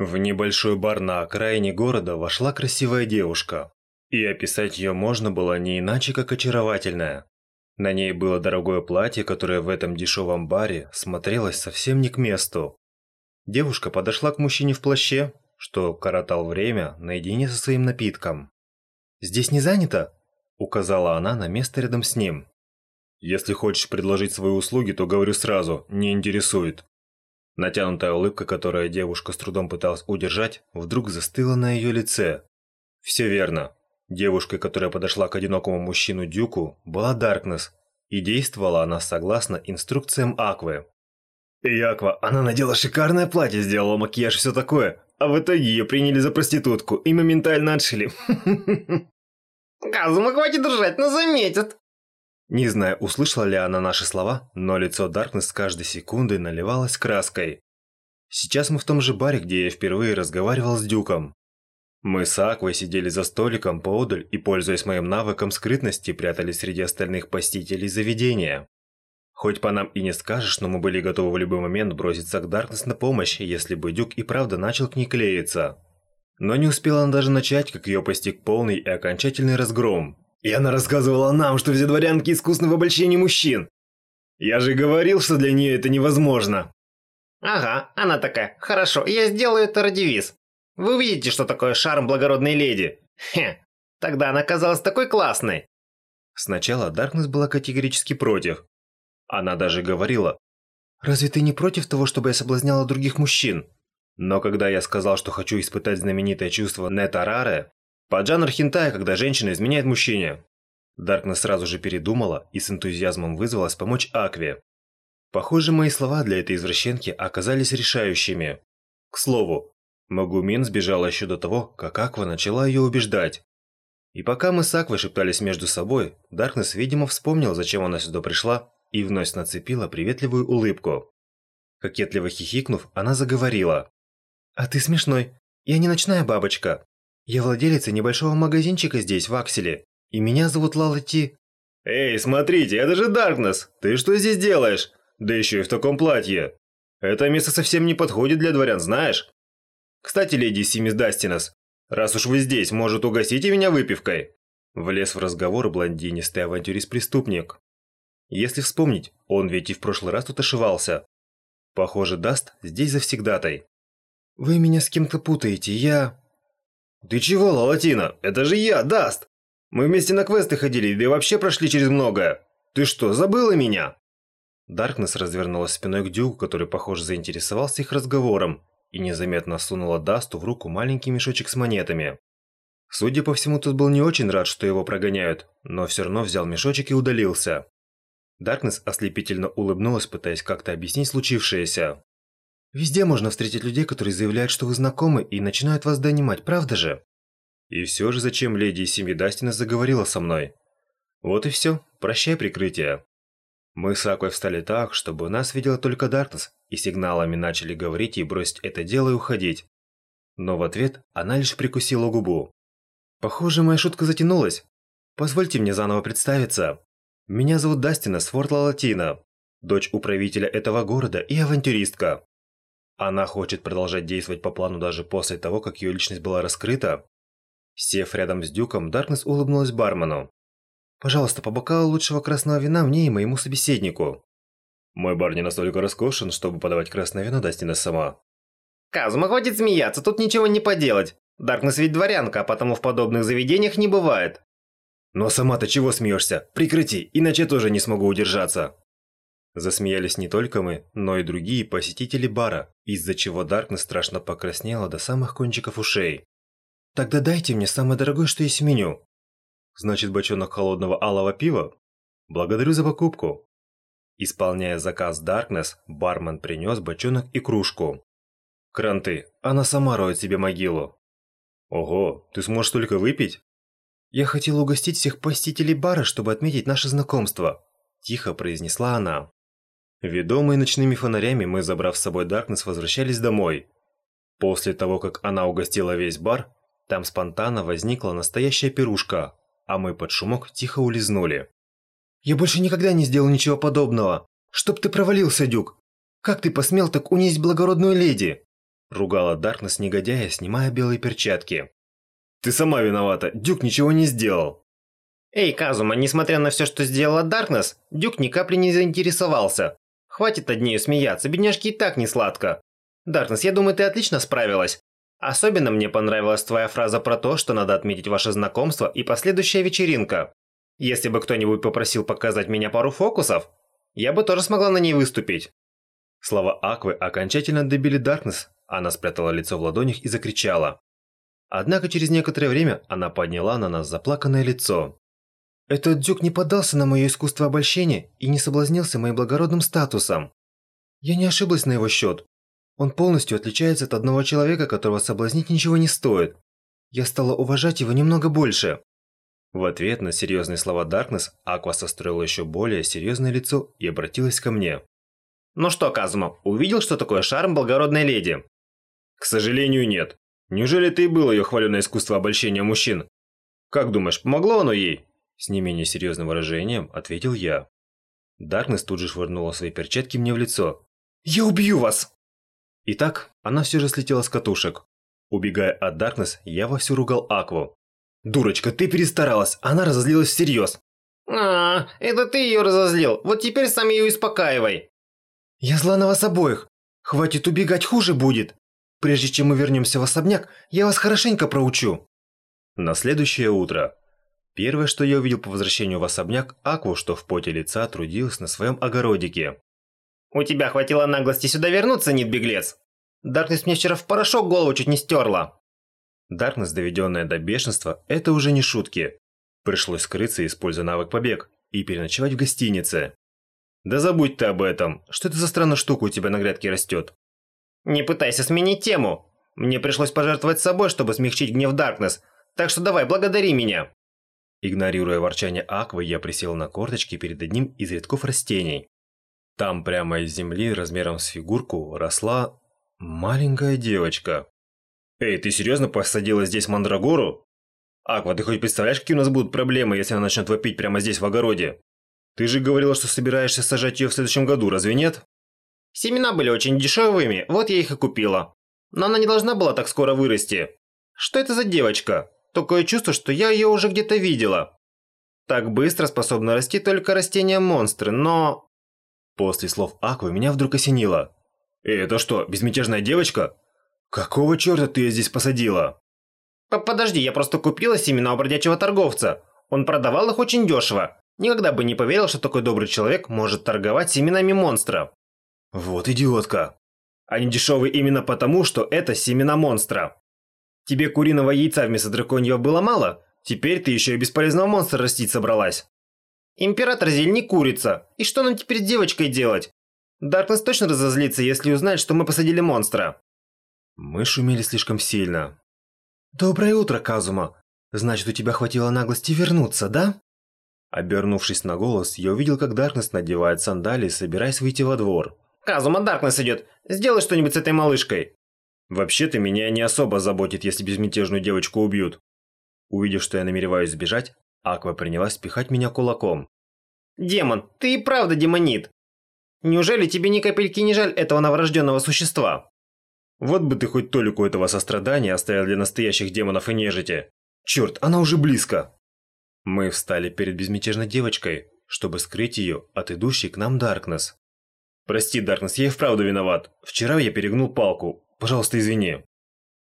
В небольшой бар на окраине города вошла красивая девушка. И описать ее можно было не иначе, как очаровательная. На ней было дорогое платье, которое в этом дешевом баре смотрелось совсем не к месту. Девушка подошла к мужчине в плаще, что коротал время наедине со своим напитком. «Здесь не занято?» – указала она на место рядом с ним. «Если хочешь предложить свои услуги, то говорю сразу, не интересует». Натянутая улыбка, которую девушка с трудом пыталась удержать, вдруг застыла на ее лице. Все верно. Девушкой, которая подошла к одинокому мужчину Дюку, была Даркнесс, и действовала она согласно инструкциям Аквы. И Аква, она надела шикарное платье, сделала макияж и все такое, а в итоге ее приняли за проститутку и моментально отшили. Казума, хватит держать, нас заметят. Не знаю, услышала ли она наши слова, но лицо Даркнесс с каждой секундой наливалось краской. Сейчас мы в том же баре, где я впервые разговаривал с Дюком. Мы с Аквой сидели за столиком поодаль и, пользуясь моим навыком скрытности, прятались среди остальных посетителей заведения. Хоть по нам и не скажешь, но мы были готовы в любой момент броситься к Даркнесс на помощь, если бы Дюк и правда начал к ней клеиться. Но не успела она даже начать, как ее постиг полный и окончательный разгром. И она рассказывала нам, что все дворянки искусны в обольщении мужчин. Я же говорил, что для нее это невозможно. Ага, она такая, хорошо, я сделаю это ради виз. Вы увидите, что такое шарм благородной леди. Хе, тогда она казалась такой классной. Сначала Даркнесс была категорически против. Она даже говорила, «Разве ты не против того, чтобы я соблазняла других мужчин?» Но когда я сказал, что хочу испытать знаменитое чувство Нетараре, под жанр хентая, когда женщина изменяет мужчине. Даркнесс сразу же передумала и с энтузиазмом вызвалась помочь Акве. Похоже, мои слова для этой извращенки оказались решающими. К слову, Магумин сбежала еще до того, как Аква начала ее убеждать. И пока мы с Аквой шептались между собой, Даркнесс, видимо, вспомнил, зачем она сюда пришла, и вновь нацепила приветливую улыбку. Кокетливо хихикнув, она заговорила. «А ты смешной. Я не ночная бабочка. Я владелица небольшого магазинчика здесь, в Акселе, и меня зовут Лала Ти. Эй, смотрите, это же Даркнесс! Ты что здесь делаешь? Да еще и в таком платье. Это место совсем не подходит для дворян, знаешь? Кстати, леди Симис Дастинес, раз уж вы здесь, может, угостите меня выпивкой? Влез в разговор блондинистый авантюрист-преступник. Если вспомнить, он ведь и в прошлый раз тут ошивался. Похоже, Даст здесь завсегдатай. Вы меня с кем-то путаете, я... «Ты чего, Лалатина? Это же я, Даст! Мы вместе на квесты ходили, да и вообще прошли через многое. Ты что, забыла меня?» Даркнесс развернулась спиной к Дюку, который, похоже, заинтересовался их разговором, и незаметно сунула Дасту в руку маленький мешочек с монетами. Судя по всему, тот был не очень рад, что его прогоняют, но все равно взял мешочек и удалился. Даркнесс ослепительно улыбнулась, пытаясь как-то объяснить случившееся. Везде можно встретить людей, которые заявляют, что вы знакомы и начинают вас донимать, правда же? И все же зачем леди из семьи Дастина заговорила со мной? Вот и все, прощай прикрытие. Мы с Аквой встали так, чтобы нас видела только Даркнесс, и сигналами начали говорить и бросить это дело и уходить. Но в ответ она лишь прикусила губу. Похоже, моя шутка затянулась. Позвольте мне заново представиться. Меня зовут Дастина Сфорт Латина, дочь управителя этого города и авантюристка. Она хочет продолжать действовать по плану даже после того, как ее личность была раскрыта. Сев рядом с Дюком, Даркнесс улыбнулась бармену. «Пожалуйста, по бокалу лучшего красного вина мне и моему собеседнику». «Мой бар не настолько роскошен, чтобы подавать красное вино Дастина сама». «Казума, хватит смеяться, тут ничего не поделать. Даркнесс ведь дворянка, а потому в подобных заведениях не бывает». «Но сама-то чего смеешься? Прекрати, иначе тоже не смогу удержаться». Засмеялись не только мы, но и другие посетители бара, из-за чего Даркнесс страшно покраснела до самых кончиков ушей. «Тогда дайте мне самое дорогое, что есть в меню». «Значит, бочонок холодного алого пива?» «Благодарю за покупку». Исполняя заказ Даркнесс, бармен принес бочонок и кружку. «Кранты, она сама роет себе могилу». «Ого, ты сможешь только выпить?» «Я хотела угостить всех посетителей бара, чтобы отметить наше знакомство», – тихо произнесла она. Ведомые ночными фонарями, мы, забрав с собой Даркнесс, возвращались домой. После того, как она угостила весь бар, там спонтанно возникла настоящая пирушка, а мы под шумок тихо улизнули. «Я больше никогда не сделал ничего подобного! Чтоб ты провалился, Дюк! Как ты посмел так унизить благородную леди?» Ругала Даркнесс негодяя, снимая белые перчатки. «Ты сама виновата, Дюк ничего не сделал!» Эй, Казума, несмотря на все, что сделала Даркнесс, Дюк ни капли не заинтересовался. Хватит над нею смеяться, бедняжке и так не сладко. Даркнесс, я думаю, ты отлично справилась. Особенно мне понравилась твоя фраза про то, что надо отметить ваше знакомство и последующая вечеринка. Если бы кто-нибудь попросил показать меня пару фокусов, я бы тоже смогла на ней выступить. Слова Аквы окончательно добили Даркнесс. Она спрятала лицо в ладонях и закричала. Однако через некоторое время она подняла на нас заплаканное лицо. Этот дюк не поддался на мое искусство обольщения и не соблазнился моим благородным статусом. Я не ошиблась на его счет. Он полностью отличается от одного человека, которого соблазнить ничего не стоит. Я стала уважать его немного больше. В ответ на серьезные слова Даркнесс, Аква состроила еще более серьезное лицо и обратилась ко мне. «Ну что, Казума, увидел, что такое шарм благородной леди?» «К сожалению, нет. Неужели ты и было ее хваленое искусство обольщения мужчин? Как думаешь, помогло оно ей?» С не менее серьезным выражением ответил я. Даркнесс тут же швырнула свои перчатки мне в лицо. «Я убью вас!» Итак, она все же слетела с катушек. Убегая от Даркнесс, я вовсю ругал Акву. «Дурочка, ты перестаралась, она разозлилась всерьез!» «А, это ты ее разозлил, вот теперь сам ее успокаивай!» «Я зла на вас обоих! Хватит убегать, хуже будет! Прежде чем мы вернемся в особняк, я вас хорошенько проучу!» На следующее утро Первое, что я увидел по возвращению в особняк, Акву, что в поте лица трудилась на своем огородике. «У тебя хватило наглости сюда вернуться, Нит-беглец! Даркнесс мне вчера в порошок голову чуть не стерла!» Даркнесс, доведенная до бешенства, это уже не шутки. Пришлось скрыться, используя навык побег, и переночевать в гостинице. «Да забудь ты об этом! Что это за странная штука у тебя на грядке растет?» «Не пытайся сменить тему! Мне пришлось пожертвовать собой, чтобы смягчить гнев Даркнесс, так что давай, благодари меня!» Игнорируя ворчание Аквы, я присел на корточки перед одним из рядков растений. Там прямо из земли размером с фигурку росла маленькая девочка. «Эй, ты серьезно посадила здесь мандрагору? Аква, ты хоть представляешь, какие у нас будут проблемы, если она начнет вопить прямо здесь в огороде? Ты же говорила, что собираешься сажать ее в следующем году, разве нет?» Семена были очень дешевыми, вот я их и купила. Но она не должна была так скоро вырасти. Что это за девочка? Такое чувство, что я ее уже где-то видела. Так быстро способны расти только растения-монстры, но... После слов Аквы меня вдруг осенило. «Эй, это что, безмятежная девочка? Какого черта ты ее здесь посадила?» П «Подожди, я просто купила семена у бродячего торговца. Он продавал их очень дешево. Никогда бы не поверил, что такой добрый человек может торговать семенами монстра». «Вот идиотка. Они дешевые именно потому, что это семена монстра». Тебе куриного яйца вместо драконьего было мало? Теперь ты еще и бесполезного монстра растить собралась. Император Зель не курица. И что нам теперь с девочкой делать? Даркнесс точно разозлится, если узнает, что мы посадили монстра. Мы шумели слишком сильно. «Доброе утро, Казума. Значит, у тебя хватило наглости вернуться, да?» Обернувшись на голос, я увидел, как Даркнесс надевает сандалии, собираясь выйти во двор. «Казума, Даркнесс идет. Сделай что-нибудь с этой малышкой». Вообще-то меня не особо заботит, если безмятежную девочку убьют. Увидев, что я намереваюсь сбежать, Аква принялась пихать меня кулаком. «Демон, ты и правда демонит! Неужели тебе ни капельки не жаль этого новорожденного существа?» Вот бы ты хоть толику этого сострадания оставил для настоящих демонов и нежити. Черт, она уже близко. Мы встали перед безмятежной девочкой, чтобы скрыть ее от идущей к нам Даркнесс. Прости, Даркнесс, я и вправду виноват. Вчера я перегнул палку, Пожалуйста, извини.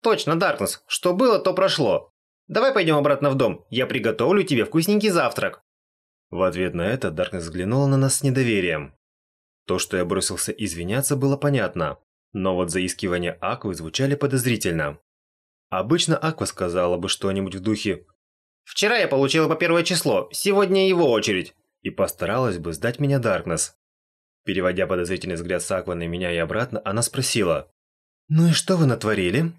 Точно, Даркнесс. Что было, то прошло. Давай пойдем обратно в дом. Я приготовлю тебе вкусненький завтрак. В ответ на это Даркнесс взглянула на нас с недоверием. То, что я бросился извиняться, было понятно. Но вот заискивания Аквы звучали подозрительно. Обычно Аква сказала бы что-нибудь в духе «Вчера я получила по первое число, сегодня его очередь» и постаралась бы сдать меня Даркнесс. Переводя подозрительный взгляд с Аквы на меня и обратно, она спросила «Ну и что вы натворили?»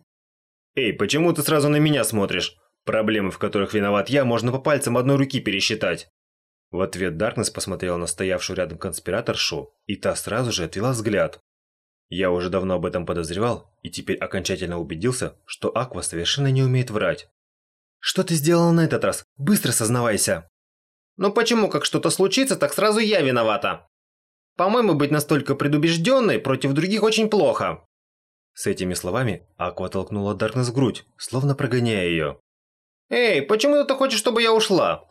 «Эй, почему ты сразу на меня смотришь? Проблемы, в которых виноват я, можно по пальцам одной руки пересчитать». В ответ Даркнесс посмотрела на стоявшую рядом конспираторшу, и та сразу же отвела взгляд. Я уже давно об этом подозревал, и теперь окончательно убедился, что Аква совершенно не умеет врать. «Что ты сделал на этот раз? Быстро сознавайся!» «Ну почему, как что-то случится, так сразу я виновата?» «По-моему, быть настолько предубежденной против других очень плохо. С этими словами Аква толкнула Даркнесс в грудь, словно прогоняя ее. «Эй, почему ты хочешь, чтобы я ушла?»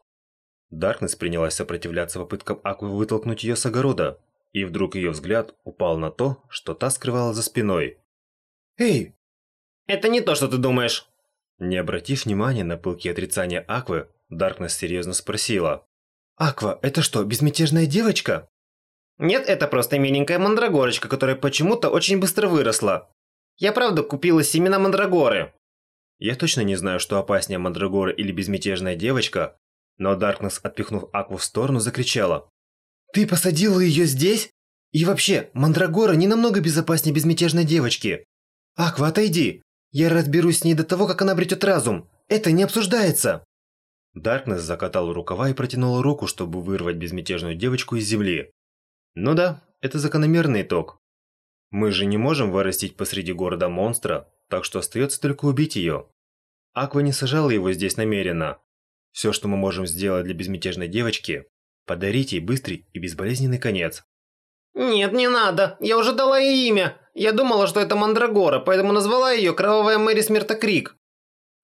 Даркнесс принялась сопротивляться попыткам Аквы вытолкнуть ее с огорода, и вдруг ее взгляд упал на то, что та скрывала за спиной. «Эй!» «Это не то, что ты думаешь!» Не обратив внимания на пылкие отрицания Аквы, Даркнесс серьезно спросила. «Аква, это что, безмятежная девочка?» «Нет, это просто миленькая мандрагорочка, которая почему-то очень быстро выросла. Я правда купила семена мандрагоры». Я точно не знаю, что опаснее мандрагора или безмятежная девочка, но Даркнесс, отпихнув Акву в сторону, закричала. «Ты посадила ее здесь? И вообще, мандрагора не намного безопаснее безмятежной девочки. Аква, отойди! Я разберусь с ней до того, как она обретет разум. Это не обсуждается!» Даркнесс закатал рукава и протянула руку, чтобы вырвать безмятежную девочку из земли. Ну да, это закономерный итог. Мы же не можем вырастить посреди города монстра, так что остается только убить ее. Аква не сажала его здесь намеренно. Все, что мы можем сделать для безмятежной девочки, подарить ей быстрый и безболезненный конец. «Нет, не надо. Я уже дала ей имя. Я думала, что это Мандрагора, поэтому назвала ее Кровавая Мэри Смертокрик».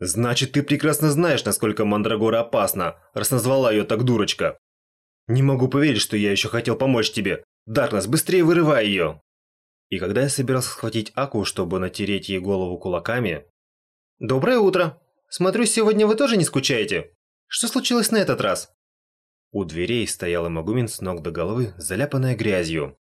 «Значит, ты прекрасно знаешь, насколько Мандрагора опасна, раз назвала ее так дурочка. Не могу поверить, что я еще хотел помочь тебе. Даркнесс, быстрее вырывай ее!» И когда я собирался схватить Аку, чтобы натереть ей голову кулаками... «Доброе утро! Смотрю, сегодня вы тоже не скучаете? Что случилось на этот раз?» У дверей стоял Магумин с ног до головы, заляпанная грязью.